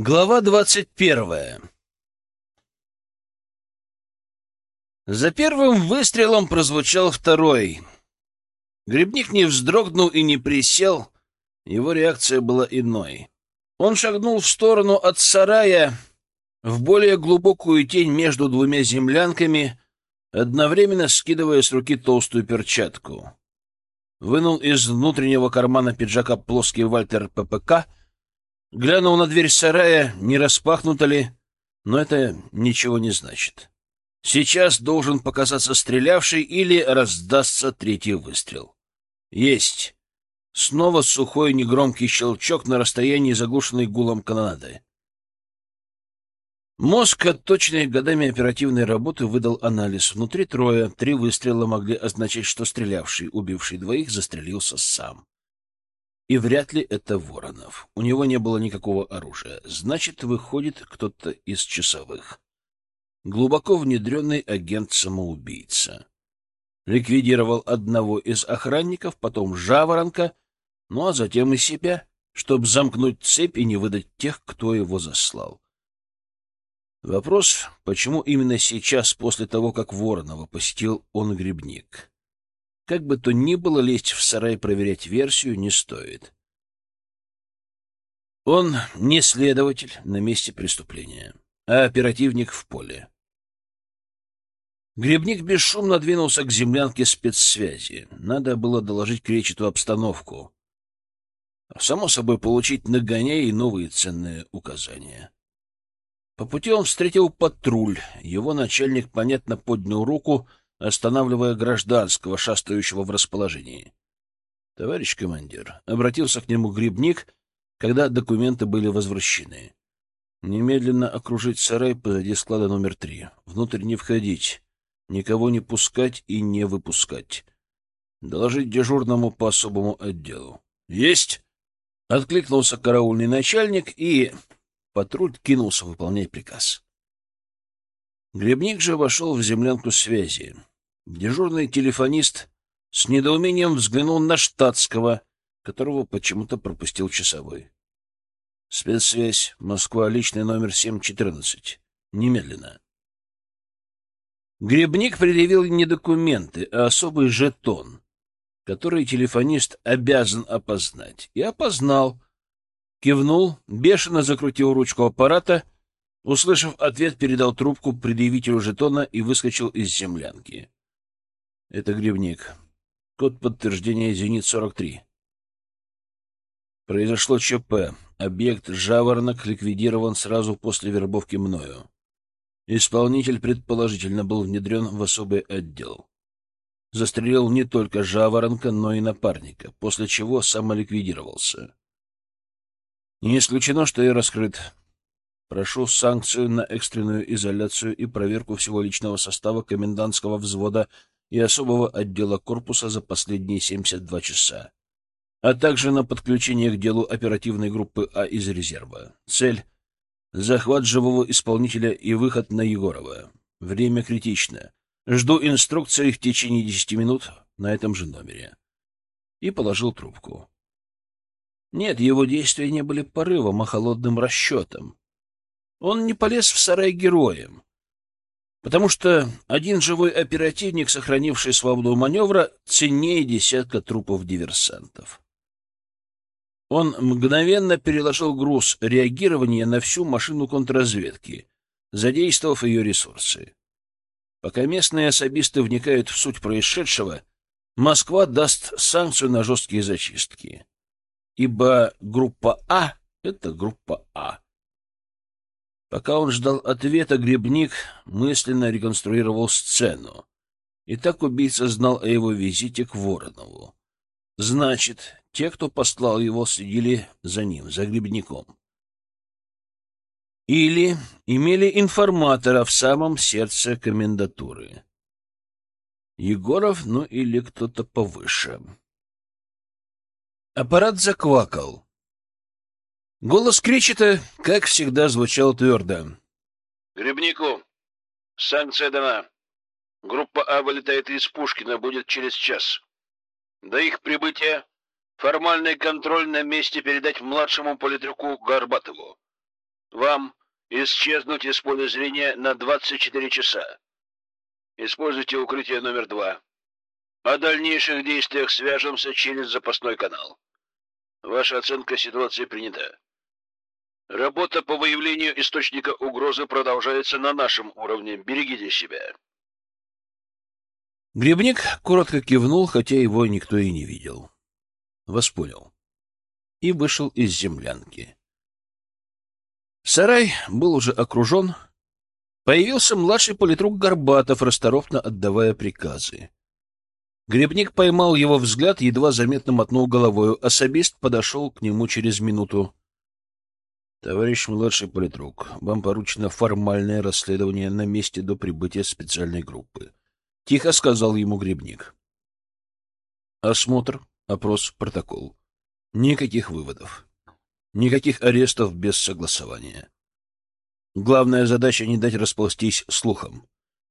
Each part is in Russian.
Глава двадцать первая За первым выстрелом прозвучал второй. Грибник не вздрогнул и не присел. Его реакция была иной. Он шагнул в сторону от сарая, в более глубокую тень между двумя землянками, одновременно скидывая с руки толстую перчатку. Вынул из внутреннего кармана пиджака плоский Вальтер ППК — Глянул на дверь сарая, не распахнута ли, но это ничего не значит. Сейчас должен показаться стрелявший или раздастся третий выстрел. Есть. Снова сухой негромкий щелчок на расстоянии, заглушенной гулом канонады. Мозг, отточенный годами оперативной работы, выдал анализ. Внутри трое. Три выстрела могли означать, что стрелявший, убивший двоих, застрелился сам. И вряд ли это Воронов. У него не было никакого оружия. Значит, выходит кто-то из часовых. Глубоко внедренный агент-самоубийца. Ликвидировал одного из охранников, потом Жаворонка, ну а затем и себя, чтобы замкнуть цепь и не выдать тех, кто его заслал. Вопрос, почему именно сейчас, после того, как Воронова посетил он грибник? Как бы то ни было, лезть в сарай проверять версию не стоит. Он не следователь на месте преступления, а оперативник в поле. Грибник бесшумно двинулся к землянке спецсвязи. Надо было доложить Кречету обстановку. Само собой, получить нагоняя и новые ценные указания. По пути он встретил патруль. Его начальник, понятно, поднял руку, останавливая гражданского, шастающего в расположении. «Товарищ командир», — обратился к нему грибник, когда документы были возвращены. «Немедленно окружить сарай позади склада номер три. Внутрь не входить, никого не пускать и не выпускать. Доложить дежурному по особому отделу». «Есть!» — откликнулся караульный начальник, и патруль кинулся выполнять приказ. Грибник же вошел в землянку связи. Дежурный телефонист с недоумением взглянул на штатского, которого почему-то пропустил часовой. Спецсвязь, Москва, личный номер 714. Немедленно. Грибник предъявил не документы, а особый жетон, который телефонист обязан опознать. И опознал. Кивнул, бешено закрутил ручку аппарата, услышав ответ, передал трубку предъявителю жетона и выскочил из землянки. Это грибник. Код подтверждения «Зенит-43». Произошло ЧП. Объект «Жаворонок» ликвидирован сразу после вербовки мною. Исполнитель, предположительно, был внедрен в особый отдел. Застрелил не только «Жаворонка», но и напарника, после чего самоликвидировался. Не исключено, что и раскрыт. Прошу санкцию на экстренную изоляцию и проверку всего личного состава комендантского взвода и особого отдела корпуса за последние 72 часа, а также на подключение к делу оперативной группы А из резерва. Цель — захват живого исполнителя и выход на Егорова. Время критично. Жду инструкции в течение 10 минут на этом же номере. И положил трубку. Нет, его действия не были порывом, а холодным расчетом. Он не полез в сарай героем потому что один живой оперативник, сохранивший свободу маневра, ценнее десятка трупов диверсантов. Он мгновенно переложил груз реагирования на всю машину контрразведки, задействовав ее ресурсы. Пока местные особисты вникают в суть происшедшего, Москва даст санкцию на жесткие зачистки. Ибо группа А — это группа А. Пока он ждал ответа, грибник мысленно реконструировал сцену. И так убийца знал о его визите к Воронову. Значит, те, кто послал его, следили за ним, за грибником. Или имели информатора в самом сердце комендатуры. Егоров, ну или кто-то повыше. Аппарат заквакал. Голос Кричета, как всегда, звучал твердо. «Грибнику! Санкция дана. Группа А вылетает из Пушкина, будет через час. До их прибытия формальный контроль на месте передать младшему политруку Горбатову. Вам исчезнуть из поля зрения на 24 часа. Используйте укрытие номер два. О дальнейших действиях свяжемся через запасной канал. Ваша оценка ситуации принята. Работа по выявлению источника угрозы продолжается на нашем уровне. Берегите себя. Грибник коротко кивнул, хотя его никто и не видел. Вас. И вышел из землянки. Сарай был уже окружен. Появился младший политрук Горбатов, расторопно отдавая приказы. Грибник поймал его взгляд, едва заметно мотнул головою. Особист подошел к нему через минуту. — Товарищ младший политрук, вам поручено формальное расследование на месте до прибытия специальной группы. Тихо сказал ему Грибник. Осмотр, опрос, протокол. Никаких выводов. Никаких арестов без согласования. Главная задача — не дать расползтись слухам.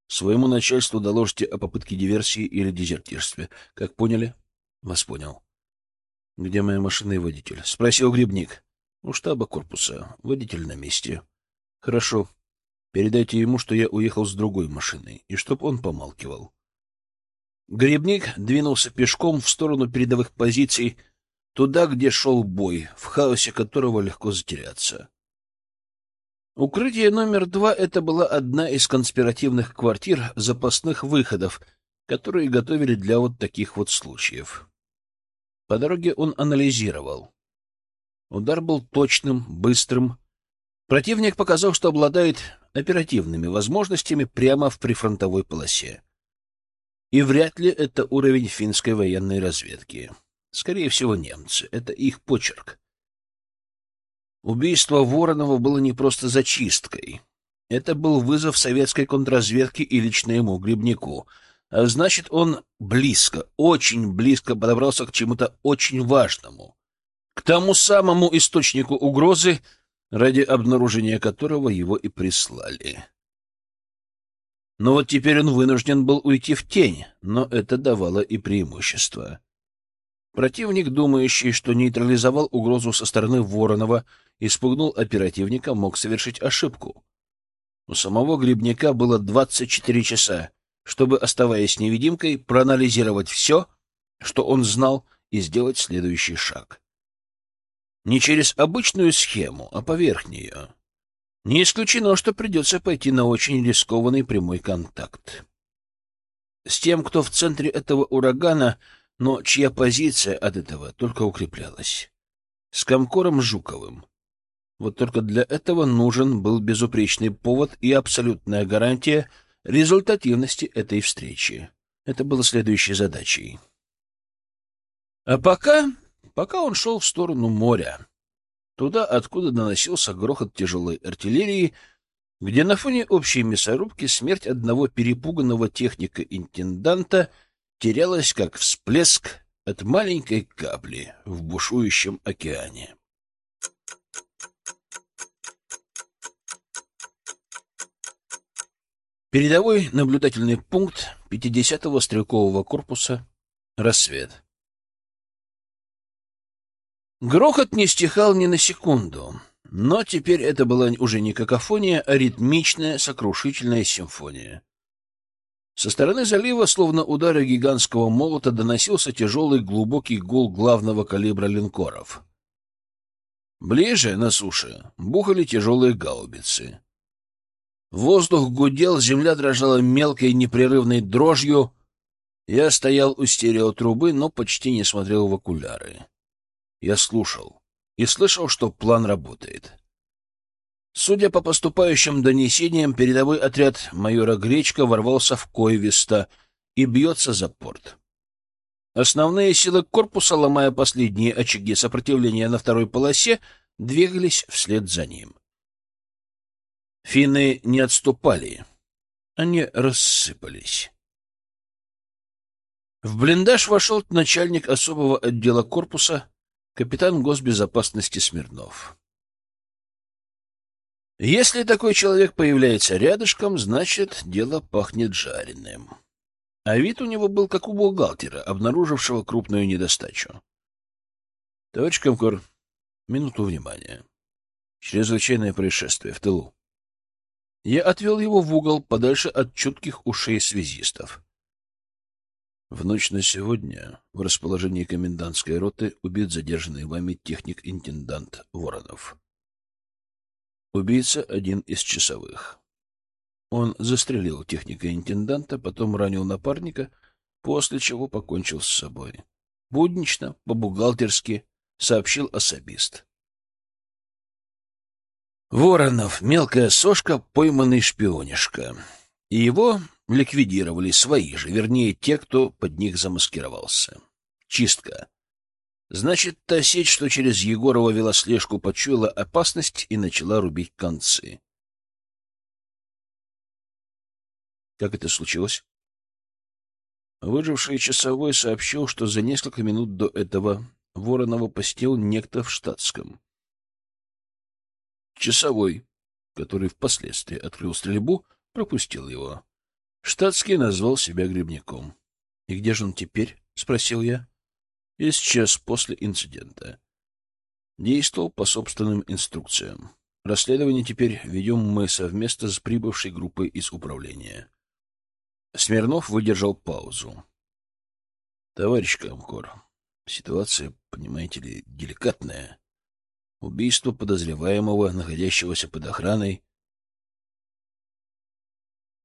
Своему начальству доложите о попытке диверсии или дезертирстве. Как поняли? Вас понял. Где моя машина и водитель? Спросил Грибник. У штаба корпуса. Водитель на месте. Хорошо. Передайте ему, что я уехал с другой машиной, и чтоб он помалкивал. Грибник двинулся пешком в сторону передовых позиций, туда, где шел бой, в хаосе которого легко затеряться. Укрытие номер два — это была одна из конспиративных квартир запасных выходов, которые готовили для вот таких вот случаев. По дороге он анализировал. Удар был точным, быстрым. Противник показал, что обладает оперативными возможностями прямо в прифронтовой полосе. И вряд ли это уровень финской военной разведки. Скорее всего, немцы. Это их почерк. Убийство Воронова было не просто зачисткой. Это был вызов советской контрразведки и лично ему, Грибнику. А значит, он близко, очень близко подобрался к чему-то очень важному. К тому самому источнику угрозы, ради обнаружения которого его и прислали. Но вот теперь он вынужден был уйти в тень, но это давало и преимущество. Противник, думающий, что нейтрализовал угрозу со стороны Воронова, испугнул оперативника, мог совершить ошибку. У самого Грибника было 24 часа, чтобы, оставаясь невидимкой, проанализировать все, что он знал, и сделать следующий шаг. Не через обычную схему, а поверх нее. Не исключено, что придется пойти на очень рискованный прямой контакт. С тем, кто в центре этого урагана, но чья позиция от этого только укреплялась. С Комкором Жуковым. Вот только для этого нужен был безупречный повод и абсолютная гарантия результативности этой встречи. Это было следующей задачей. А пока... пока он шел в сторону моря. Туда, откуда доносился грохот тяжелой артиллерии, где на фоне общей мясорубки смерть одного перепуганного техника-интенданта терялась, как всплеск от маленькой капли в бушующем океане. Передовой наблюдательный пункт 50-го стрелкового корпуса «Рассвет». Грохот не стихал ни на секунду, но теперь это была уже не какофония, а ритмичная, сокрушительная симфония. Со стороны залива, словно удары гигантского молота, доносился тяжелый глубокий гул главного калибра линкоров. Ближе, на суше, бухали тяжелые гаубицы. Воздух гудел, земля дрожала мелкой непрерывной дрожью. Я стоял у стереотрубы, но почти не смотрел в окуляры. Я слушал и слышал, что план работает. Судя по поступающим донесениям, передовой отряд майора Гречка ворвался в Койвиста и бьется за порт. Основные силы корпуса, ломая последние очаги сопротивления на второй полосе, двигались вслед за ним. Финны не отступали. Они рассыпались. В блиндаж вошел начальник особого отдела корпуса, капитан госбезопасности Смирнов. Если такой человек появляется рядышком, значит, дело пахнет жареным. А вид у него был как у бухгалтера, обнаружившего крупную недостачу. Товарищ Комкор, минуту внимания. Чрезвычайное происшествие в тылу. Я отвел его в угол, подальше от чутких ушей связистов. В ночь на сегодня в расположении комендантской роты убит задержанный вами техник-интендант Воронов. Убийца — один из часовых. Он застрелил техника-интенданта, потом ранил напарника, после чего покончил с собой. Буднично, по-бухгалтерски, сообщил особист. Воронов — мелкая сошка, пойманный шпионишка. И его ликвидировали свои же, вернее, те, кто под них замаскировался. Чистка. Значит, та сеть, что через Егорова вела слежку, почуяла опасность и начала рубить концы. Как это случилось? Выживший часовой сообщил, что за несколько минут до этого Воронова посетил некто в штатском. Часовой, который впоследствии открыл стрельбу, пропустил его. Штатский назвал себя грибником. — И где же он теперь? — спросил я. — Исчез после инцидента. Действовал по собственным инструкциям. Расследование теперь ведем мы совместно с прибывшей группой из управления. Смирнов выдержал паузу. — Товарищ Комкор, ситуация, понимаете ли, деликатная. Убийство подозреваемого, находящегося под охраной.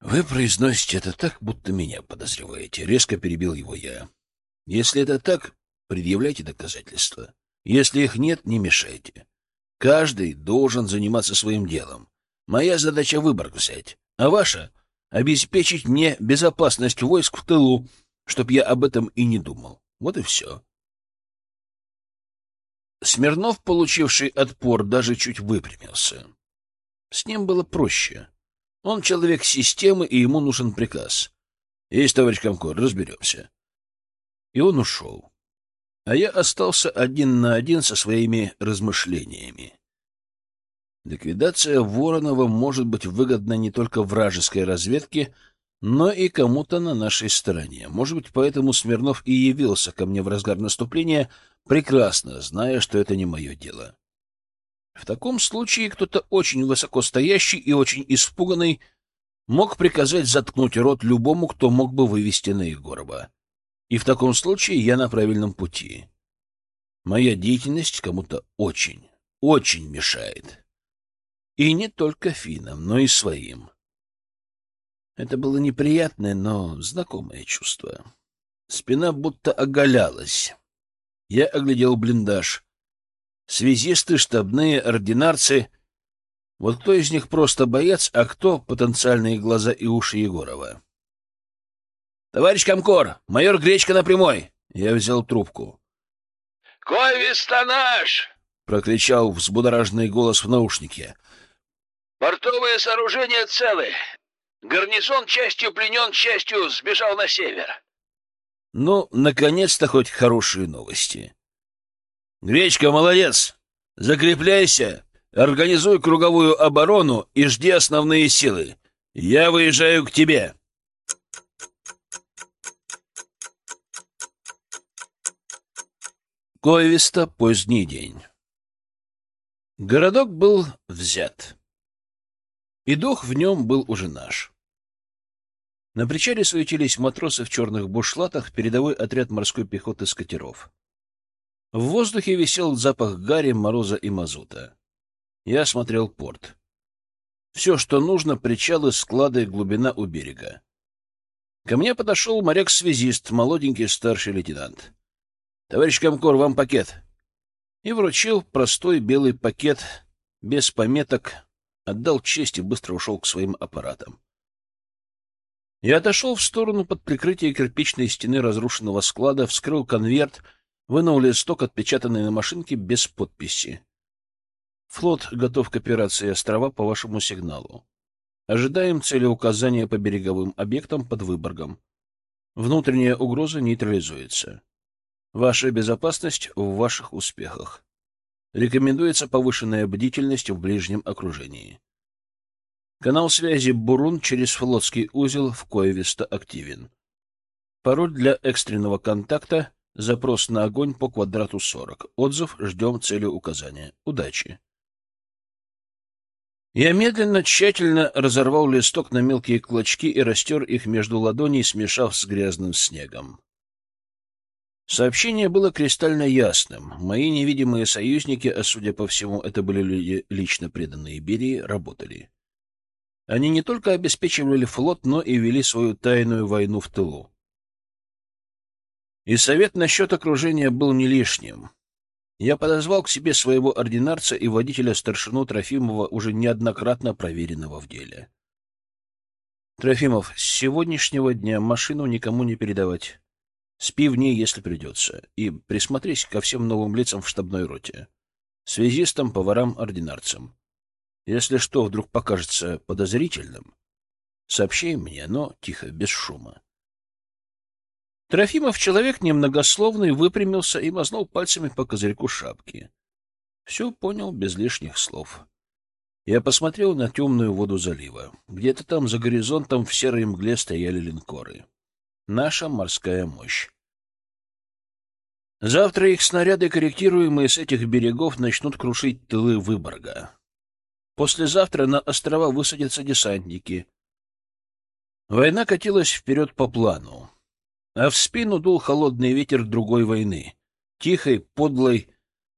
Вы произносите это так, будто меня подозреваете. Резко перебил его я. Если это так, предъявляйте доказательства. Если их нет, не мешайте. Каждый должен заниматься своим делом. Моя задача — выбор взять, а ваша — обеспечить мне безопасность войск в тылу, чтоб я об этом и не думал. Вот и все. Смирнов, получивший отпор, даже чуть выпрямился. С ним было проще. Он человек системы, и ему нужен приказ. Есть, товарищ Комкор, разберемся. И он ушел. А я остался один на один со своими размышлениями. Ликвидация Воронова может быть выгодна не только вражеской разведке, но и кому-то на нашей стороне. Может быть, поэтому Смирнов и явился ко мне в разгар наступления, прекрасно зная, что это не мое дело. В таком случае кто-то очень высокостоящий и очень испуганный мог приказать заткнуть рот любому, кто мог бы вывести на Егорова. И в таком случае я на правильном пути. Моя деятельность кому-то очень, очень мешает. И не только финам, но и своим. Это было неприятное, но знакомое чувство. Спина будто оголялась. Я оглядел блиндаж. Связисты, штабные, ординарцы. Вот кто из них просто боец, а кто потенциальные глаза и уши Егорова? — Товарищ Комкор, майор Гречка на прямой! Я взял трубку. — Ковиста наш! — прокричал взбудораженный голос в наушнике. — Портовые сооружения целы. Гарнизон частью пленен, частью сбежал на север. Ну, наконец-то хоть хорошие новости. Гречка, молодец! Закрепляйся, организуй круговую оборону и жди основные силы. Я выезжаю к тебе. Ковиста поздний день. Городок был взят. И дух в нем был уже наш. На причале суетились матросы в черных бушлатах, передовой отряд морской пехоты с. В воздухе висел запах гари, мороза и мазута. Я осмотрел порт. Все, что нужно, причалы, склады, глубина у берега. Ко мне подошел моряк-связист, молоденький старший лейтенант. — Товарищ Комкор, вам пакет. И вручил простой белый пакет, без пометок, отдал честь и быстро ушел к своим аппаратам. Я отошел в сторону под прикрытие кирпичной стены разрушенного склада, вскрыл конверт, вынул листок, отпечатанный на машинке без подписи. Флот готов к операции острова по вашему сигналу. Ожидаем целеуказания по береговым объектам под Выборгом. Внутренняя угроза нейтрализуется. Ваша безопасность в ваших успехах. Рекомендуется повышенная бдительность в ближнем окружении. Канал связи Бурун через флотский узел в Коевиста активен. Пароль для экстренного контакта — запрос на огонь по квадрату 40. Отзыв ждем цели указания. Удачи! Я медленно, тщательно разорвал листок на мелкие клочки и растер их между ладоней, смешав с грязным снегом. Сообщение было кристально ясным. Мои невидимые союзники, а судя по всему, это были люди, лично преданные Берии, работали. Они не только обеспечивали флот, но и вели свою тайную войну в тылу. И совет насчет окружения был не лишним. Я подозвал к себе своего ординарца и водителя старшину Трофимова, уже неоднократно проверенного в деле. Трофимов, с сегодняшнего дня машину никому не передавать. Спи в ней, если придется, и присмотрись ко всем новым лицам в штабной роте. Связистам, поварам, ординарцам. Если что вдруг покажется подозрительным, сообщи мне, но тихо, без шума. Трофимов, человек немногословный, выпрямился и мазнул пальцами по козырьку шапки. Все понял без лишних слов. Я посмотрел на темную воду залива. Где-то там за горизонтом в серой мгле стояли линкоры. Наша морская мощь. Завтра их снаряды, корректируемые с этих берегов, начнут крушить тылы Выборга. Послезавтра на острова высадятся десантники. Война катилась вперед по плану, а в спину дул холодный ветер другой войны, тихой, подлой,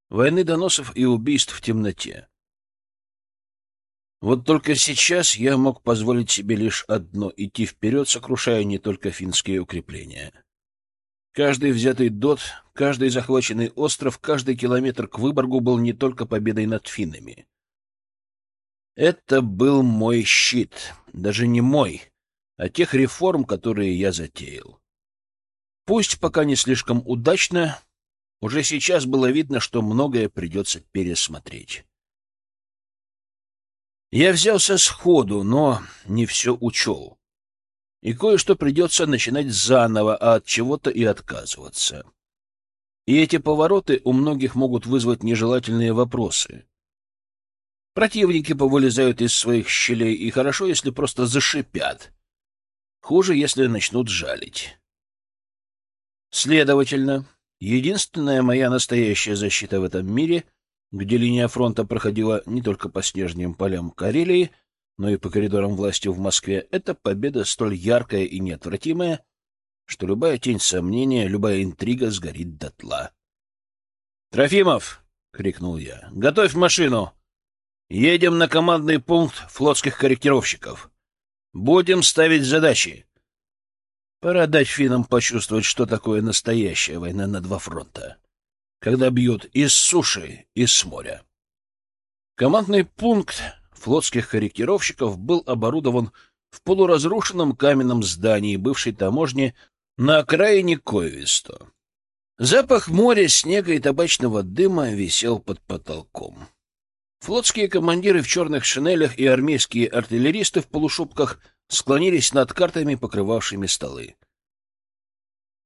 войны доносов и убийств в темноте. Вот только сейчас я мог позволить себе лишь одно — идти вперед, сокрушая не только финские укрепления. Каждый взятый дот, каждый захваченный остров, каждый километр к Выборгу был не только победой над финнами. Это был мой щит, даже не мой, а тех реформ, которые я затеял. Пусть пока не слишком удачно, уже сейчас было видно, что многое придется пересмотреть. Я взялся сходу, но не все учел. И кое-что придется начинать заново, а от чего-то и отказываться. И эти повороты у многих могут вызвать нежелательные вопросы. Противники повылезают из своих щелей, и хорошо, если просто зашипят. Хуже, если начнут жалить. Следовательно, единственная моя настоящая защита в этом мире, где линия фронта проходила не только по снежным полям Карелии, но и по коридорам власти в Москве, это победа столь яркая и неотвратимая, что любая тень сомнения, любая интрига сгорит дотла. «Трофимов!» — крикнул я. «Готовь машину! Едем на командный пункт флотских корректировщиков. Будем ставить задачи. Пора дать финнам почувствовать, что такое настоящая война на два фронта, когда бьют и с суши, и с моря. Командный пункт флотских корректировщиков был оборудован в полуразрушенном каменном здании бывшей таможни на окраине Койвисто. Запах моря, снега и табачного дыма висел под потолком. Флотские командиры в черных шинелях и армейские артиллеристы в полушубках склонились над картами, покрывавшими столы.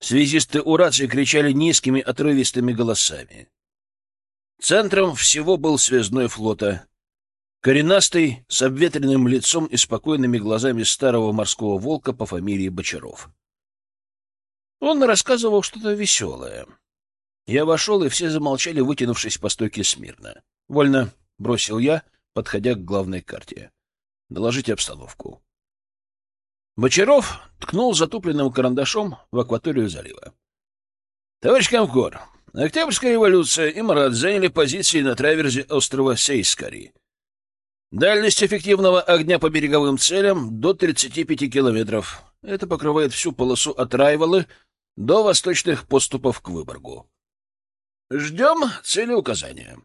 Связисты у рации кричали низкими, отрывистыми голосами. Центром всего был связной флота. Коренастый, с обветренным лицом и спокойными глазами старого морского волка по фамилии Бочаров. Он рассказывал что-то веселое. Я вошел, и все замолчали, вытянувшись по стойке смирно. «Вольно», — бросил я, подходя к главной карте. «Доложите обстановку». Бочаров ткнул затупленным карандашом в акваторию залива. «Товарищ Комкор, Октябрьская революция и Марат заняли позиции на траверзе острова Сейскари. Дальность эффективного огня по береговым целям до 35 километров. Это покрывает всю полосу от Райвалы до восточных поступов к Выборгу. Ждем цели указания.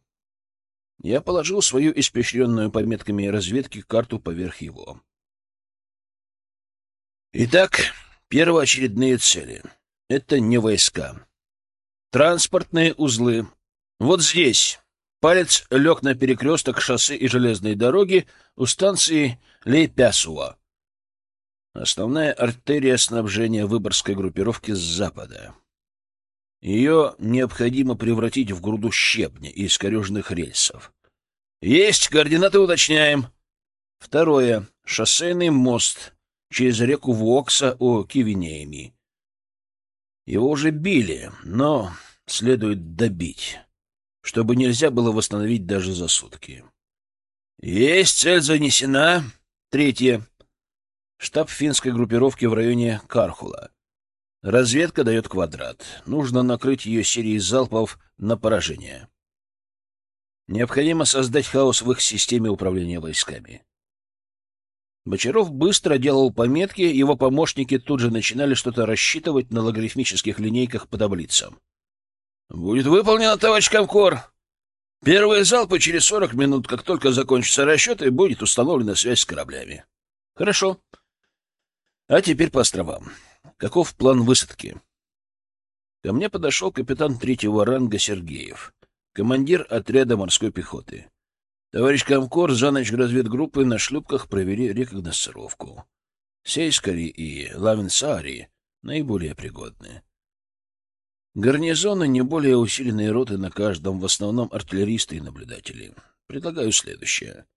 Я положил свою испещренную пометками разведки карту поверх его. Итак, первоочередные цели. Это не войска. Транспортные узлы. Вот здесь. Палец лег на перекресток шоссе и железной дороги у станции Лейпясуа. Основная артерия снабжения выборской группировки с запада. Ее необходимо превратить в груду щебня и искореженных рельсов. Есть, координаты уточняем. Второе. Шоссейный мост через реку Вокса у Кивинеями. Его уже били, но следует добить, чтобы нельзя было восстановить даже за сутки. Есть цель занесена. Третье. Штаб финской группировки в районе Кархула. Разведка дает квадрат. Нужно накрыть ее серией залпов на поражение. Необходимо создать хаос в их системе управления войсками. Бочаров быстро делал пометки, его помощники тут же начинали что-то рассчитывать на логарифмических линейках по таблицам. «Будет выполнено, товарищ Комкор!» Первые залпы через сорок минут, как только закончатся расчеты, будет установлена связь с кораблями. Хорошо. А теперь по островам. Каков план высадки? Ко мне подошел капитан третьего ранга Сергеев, командир отряда морской пехоты. Товарищ Комкор за ночь разведгруппы на шлюпках провели рекогносцировку. Сейскари и Лавенсари наиболее пригодны. Гарнизоны не более усиленные роты на каждом, в основном артиллеристы и наблюдатели. Предлагаю следующее.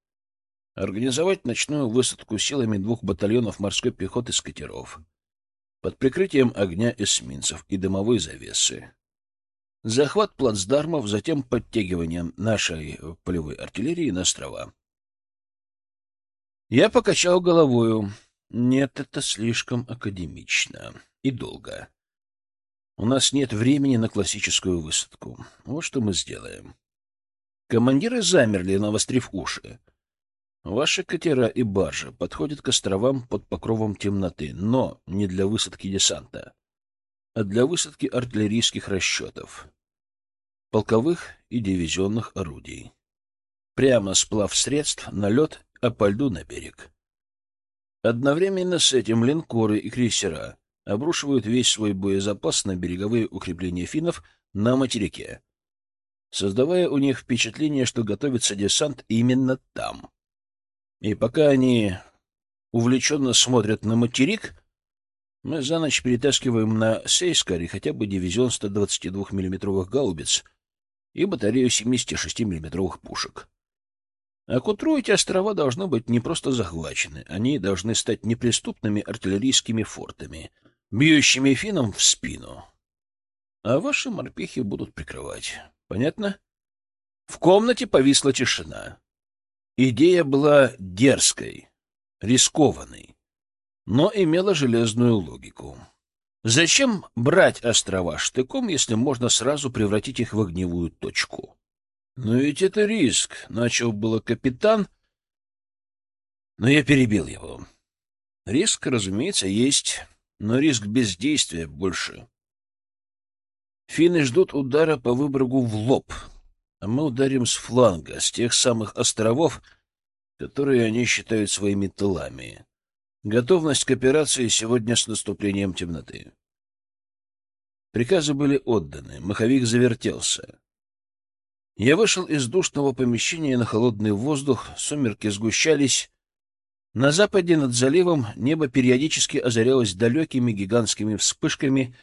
Организовать ночную высадку силами двух батальонов морской пехоты с катеров под прикрытием огня эсминцев и дымовой завесы захват плацдармов, затем подтягивание нашей полевой артиллерии на острова. Я покачал головою. Нет, это слишком академично и долго. У нас нет времени на классическую высадку. Вот что мы сделаем. Командиры замерли, навострив уши. Ваши катера и баржи подходят к островам под покровом темноты, но не для высадки десанта, а для высадки артиллерийских расчетов полковых и дивизионных орудий. Прямо сплав средств на лед, а по льду на берег. Одновременно с этим линкоры и крейсера обрушивают весь свой боезапас на береговые укрепления финнов на материке, создавая у них впечатление, что готовится десант именно там. И пока они увлеченно смотрят на материк, мы за ночь перетаскиваем на Сейскаре хотя бы дивизион 122 миллиметровых гаубиц — и батарею 76 миллиметровых пушек. А к утру эти острова должны быть не просто захвачены, они должны стать неприступными артиллерийскими фортами, бьющими финнам в спину. А ваши морпехи будут прикрывать. Понятно? В комнате повисла тишина. Идея была дерзкой, рискованной, но имела железную логику. Зачем брать острова штыком, если можно сразу превратить их в огневую точку? Но ведь это риск, — начал было капитан, но я перебил его. Риск, разумеется, есть, но риск бездействия больше. Финны ждут удара по выбрагу в лоб, а мы ударим с фланга, с тех самых островов, которые они считают своими тылами. Готовность к операции сегодня с наступлением темноты. Приказы были отданы, маховик завертелся. Я вышел из душного помещения на холодный воздух, сумерки сгущались. На западе над заливом небо периодически озарялось далекими гигантскими вспышками.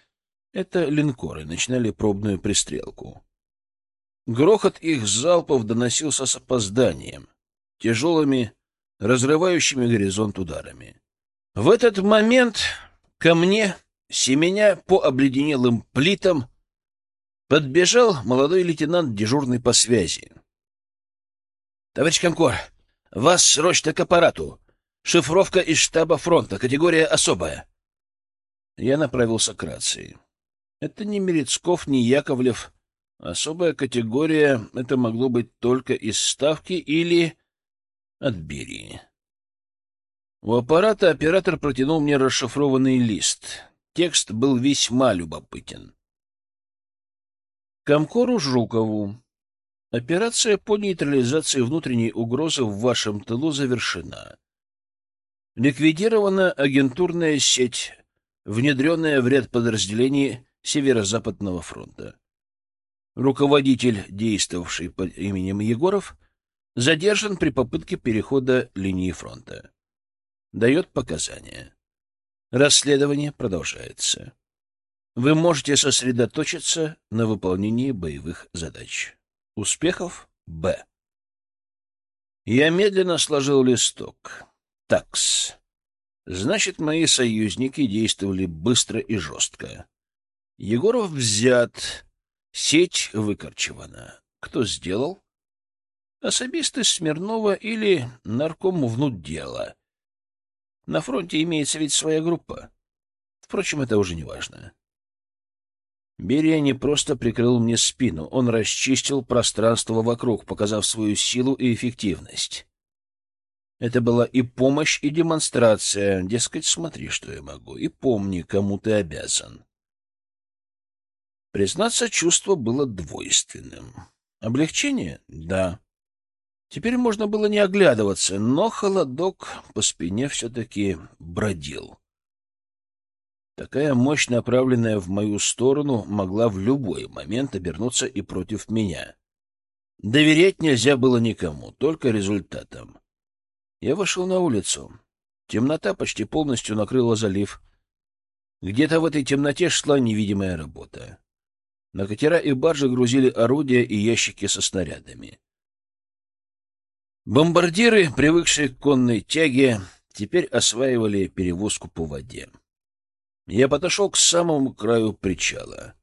Это линкоры начинали пробную пристрелку. Грохот их залпов доносился с опозданием, тяжелыми, разрывающими горизонт ударами. В этот момент ко мне, семеня по обледенелым плитам, подбежал молодой лейтенант, дежурный по связи. — Товарищ Конкор, вас срочно к аппарату. Шифровка из штаба фронта, категория особая. Я направился к рации. Это не Мерецков, не Яковлев. Особая категория — это могло быть только из Ставки или от Берии. У аппарата оператор протянул мне расшифрованный лист. Текст был весьма любопытен. Комкору Жукову. Операция по нейтрализации внутренней угрозы в вашем тылу завершена. Ликвидирована агентурная сеть, внедренная в ряд подразделений Северо-Западного фронта. Руководитель, действовавший под именем Егоров, задержан при попытке перехода линии фронта дает показания. Расследование продолжается. Вы можете сосредоточиться на выполнении боевых задач. Успехов Б. Я медленно сложил листок. Такс. Значит, мои союзники действовали быстро и жестко. Егоров взят, сеть выкорчевана. Кто сделал? Особисты Смирнова или наркому внудела. На фронте имеется ведь своя группа. Впрочем, это уже не важно. Берия не просто прикрыл мне спину, он расчистил пространство вокруг, показав свою силу и эффективность. Это была и помощь, и демонстрация. Дескать, смотри, что я могу, и помни, кому ты обязан. Признаться, чувство было двойственным. Облегчение? Да. Теперь можно было не оглядываться, но холодок по спине все-таки бродил. Такая мощь, направленная в мою сторону, могла в любой момент обернуться и против меня. Доверять нельзя было никому, только результатам. Я вышел на улицу. Темнота почти полностью накрыла залив. Где-то в этой темноте шла невидимая работа. На катера и баржи грузили орудия и ящики со снарядами. Бомбардиры, привыкшие к конной тяге, теперь осваивали перевозку по воде. Я подошел к самому краю причала.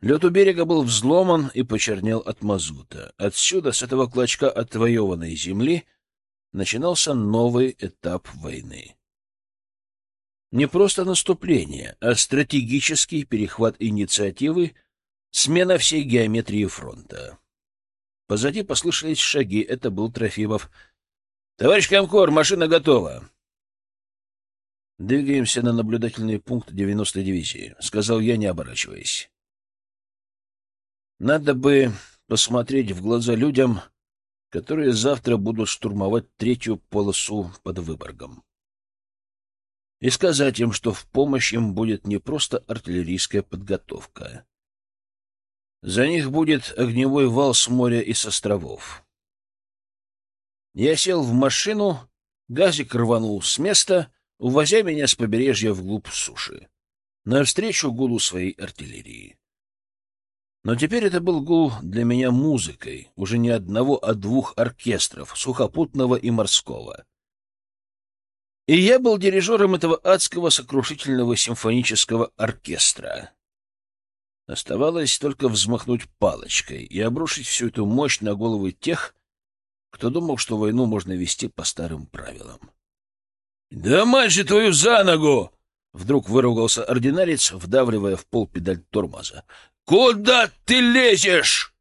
Лед у берега был взломан и почернел от мазута. Отсюда, с этого клочка отвоеванной земли, начинался новый этап войны. Не просто наступление, а стратегический перехват инициативы, смена всей геометрии фронта. Позади послышались шаги, это был Трофимов. — Товарищ Комкор, машина готова. — Двигаемся на наблюдательный пункт 90-й дивизии, — сказал я, не оборачиваясь. Надо бы посмотреть в глаза людям, которые завтра будут штурмовать третью полосу под Выборгом. И сказать им, что в помощь им будет не просто артиллерийская подготовка. За них будет огневой вал с моря и с островов. Я сел в машину, газик рванул с места, увозя меня с побережья вглубь суши, навстречу гулу своей артиллерии. Но теперь это был гул для меня музыкой, уже не одного, а двух оркестров, сухопутного и морского. И я был дирижером этого адского сокрушительного симфонического оркестра. Оставалось только взмахнуть палочкой и обрушить всю эту мощь на головы тех, кто думал, что войну можно вести по старым правилам. — Да мать же твою за ногу! — вдруг выругался ординарец, вдавливая в пол педаль тормоза. Куда ты лезешь?